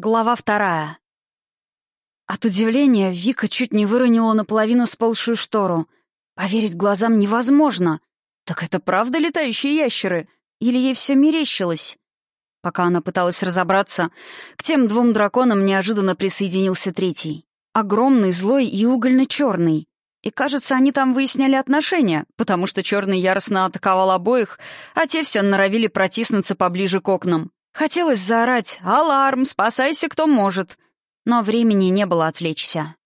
Глава вторая. От удивления Вика чуть не выронила наполовину сползшую штору. Поверить глазам невозможно. Так это правда летающие ящеры? Или ей все мерещилось? Пока она пыталась разобраться, к тем двум драконам неожиданно присоединился третий. Огромный, злой и угольно-черный. И, кажется, они там выясняли отношения, потому что черный яростно атаковал обоих, а те все норовили протиснуться поближе к окнам. Хотелось заорать «Аларм! Спасайся, кто может!» Но времени не было отвлечься.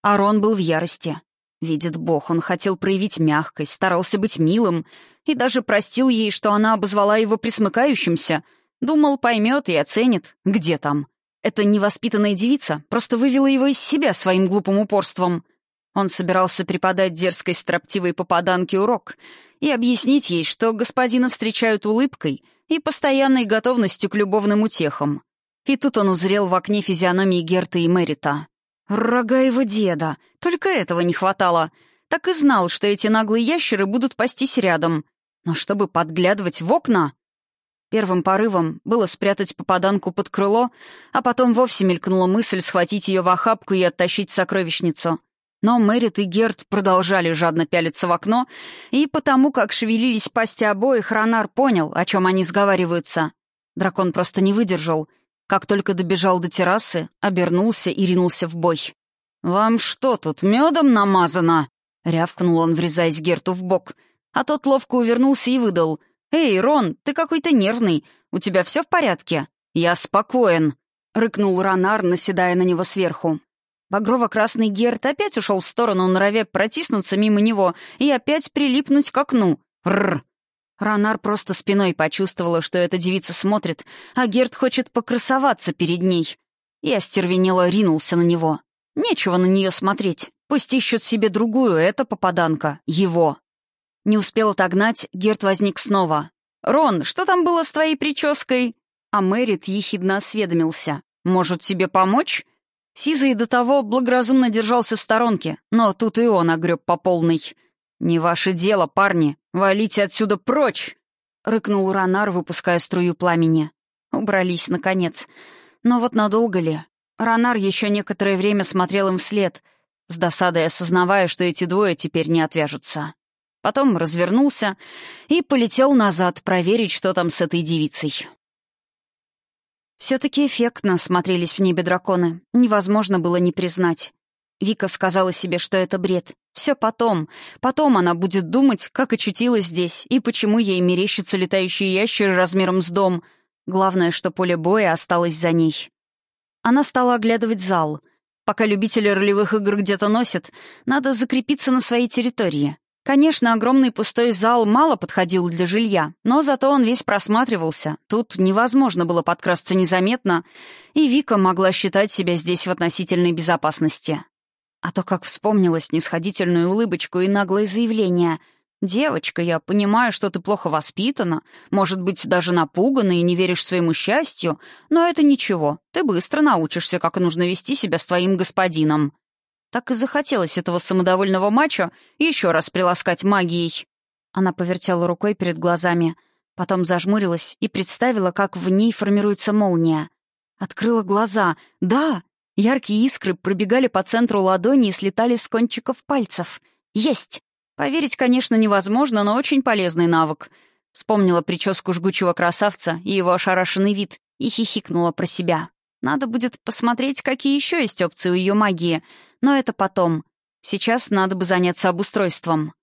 Арон был в ярости. Видит Бог, он хотел проявить мягкость, старался быть милым и даже простил ей, что она обозвала его присмыкающимся. Думал, поймет и оценит, где там. Эта невоспитанная девица просто вывела его из себя своим глупым упорством. Он собирался преподать дерзкой строптивой попаданке урок и объяснить ей, что господина встречают улыбкой — и постоянной готовностью к любовным утехам. И тут он узрел в окне физиономии Герта и Мэрита. Рога его деда. Только этого не хватало. Так и знал, что эти наглые ящеры будут пастись рядом. Но чтобы подглядывать в окна... Первым порывом было спрятать попаданку под крыло, а потом вовсе мелькнула мысль схватить ее в охапку и оттащить в сокровищницу. Но Мэрит и Герт продолжали жадно пялиться в окно, и потому, как шевелились пасти обоих, Ронар понял, о чем они сговариваются. Дракон просто не выдержал. Как только добежал до террасы, обернулся и ринулся в бой. «Вам что тут, медом намазано?» — рявкнул он, врезаясь Герту в бок. А тот ловко увернулся и выдал. «Эй, Рон, ты какой-то нервный. У тебя все в порядке?» «Я спокоен», — рыкнул Ронар, наседая на него сверху. Багрово-красный Герт опять ушел в сторону, норовя протиснуться мимо него и опять прилипнуть к окну. Рр! Ранар просто спиной почувствовала, что эта девица смотрит, а Герт хочет покрасоваться перед ней. И остервенело ринулся на него. Нечего на нее смотреть. Пусть ищут себе другую, это попаданка. Его. Не успел отогнать, Герт возник снова. «Рон, что там было с твоей прической?» А Мэрит ехидно осведомился. «Может, тебе помочь?» Сизый до того благоразумно держался в сторонке, но тут и он огреб по полной. «Не ваше дело, парни! Валите отсюда прочь!» — рыкнул Ранар, выпуская струю пламени. Убрались, наконец. Но вот надолго ли? Ранар еще некоторое время смотрел им вслед, с досадой осознавая, что эти двое теперь не отвяжутся. Потом развернулся и полетел назад проверить, что там с этой девицей. Все-таки эффектно смотрелись в небе драконы. Невозможно было не признать. Вика сказала себе, что это бред. Все потом. Потом она будет думать, как очутилась здесь и почему ей мерещатся летающие ящеры размером с дом. Главное, что поле боя осталось за ней. Она стала оглядывать зал. Пока любители ролевых игр где-то носят, надо закрепиться на своей территории. Конечно, огромный пустой зал мало подходил для жилья, но зато он весь просматривался. Тут невозможно было подкрасться незаметно, и Вика могла считать себя здесь в относительной безопасности. А то, как вспомнила снисходительную улыбочку и наглое заявление «Девочка, я понимаю, что ты плохо воспитана, может быть, даже напугана и не веришь своему счастью, но это ничего, ты быстро научишься, как нужно вести себя с твоим господином». Так и захотелось этого самодовольного мачо еще раз приласкать магией. Она повертела рукой перед глазами, потом зажмурилась и представила, как в ней формируется молния. Открыла глаза. Да! Яркие искры пробегали по центру ладони и слетали с кончиков пальцев. Есть! Поверить, конечно, невозможно, но очень полезный навык. Вспомнила прическу жгучего красавца и его ошарашенный вид и хихикнула про себя. Надо будет посмотреть, какие еще есть опции у ее магии — но это потом. Сейчас надо бы заняться обустройством.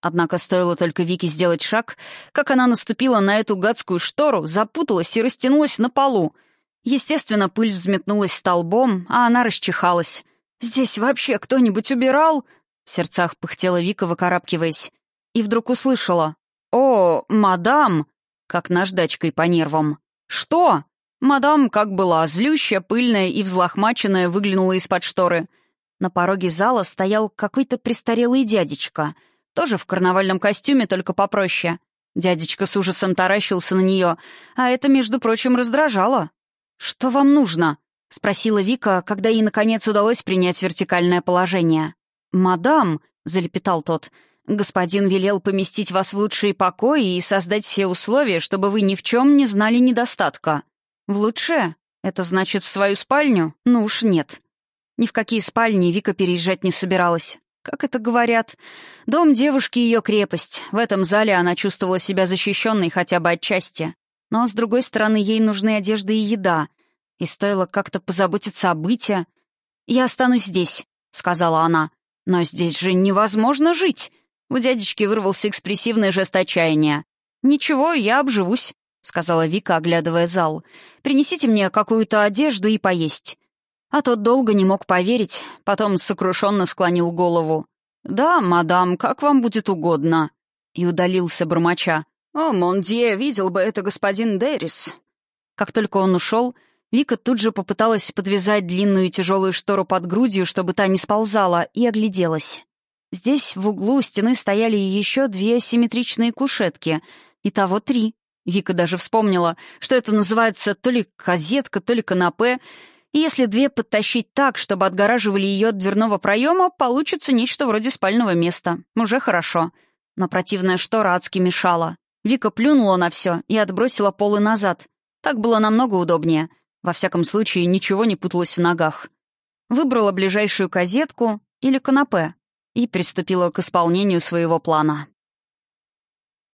Однако стоило только Вике сделать шаг, как она наступила на эту гадскую штору, запуталась и растянулась на полу. Естественно, пыль взметнулась столбом, а она расчихалась. «Здесь вообще кто-нибудь убирал?» В сердцах пыхтела Вика, выкарабкиваясь. И вдруг услышала. «О, мадам!» Как наждачкой по нервам. «Что?» Мадам, как была, злющая, пыльная и взлохмаченная, выглянула из-под шторы — на пороге зала стоял какой-то престарелый дядечка, тоже в карнавальном костюме, только попроще. Дядечка с ужасом таращился на нее, а это, между прочим, раздражало. «Что вам нужно?» — спросила Вика, когда ей, наконец, удалось принять вертикальное положение. «Мадам», — залепетал тот, — «господин велел поместить вас в лучшие покои и создать все условия, чтобы вы ни в чем не знали недостатка». «В лучшее?» Это значит, в свою спальню? Ну уж нет. Ни в какие спальни Вика переезжать не собиралась. Как это говорят? Дом девушки — ее крепость. В этом зале она чувствовала себя защищенной хотя бы отчасти. Но, с другой стороны, ей нужны одежда и еда. И стоило как-то позаботиться о быте. «Я останусь здесь», — сказала она. «Но здесь же невозможно жить!» У дядечки вырвался экспрессивный жест отчаяния. «Ничего, я обживусь», — сказала Вика, оглядывая зал. «Принесите мне какую-то одежду и поесть». А тот долго не мог поверить, потом сокрушенно склонил голову. «Да, мадам, как вам будет угодно». И удалился бормоча. «О, Мондье, видел бы это господин Деррис». Как только он ушел, Вика тут же попыталась подвязать длинную тяжелую штору под грудью, чтобы та не сползала, и огляделась. Здесь в углу стены стояли еще две симметричные кушетки, и того три. Вика даже вспомнила, что это называется то ли козетка, то ли канапе, и если две подтащить так, чтобы отгораживали ее от дверного проема, получится нечто вроде спального места. Уже хорошо. Но противная штора адски мешала. Вика плюнула на все и отбросила полы назад. Так было намного удобнее. Во всяком случае, ничего не путалось в ногах. Выбрала ближайшую козетку или канапе и приступила к исполнению своего плана.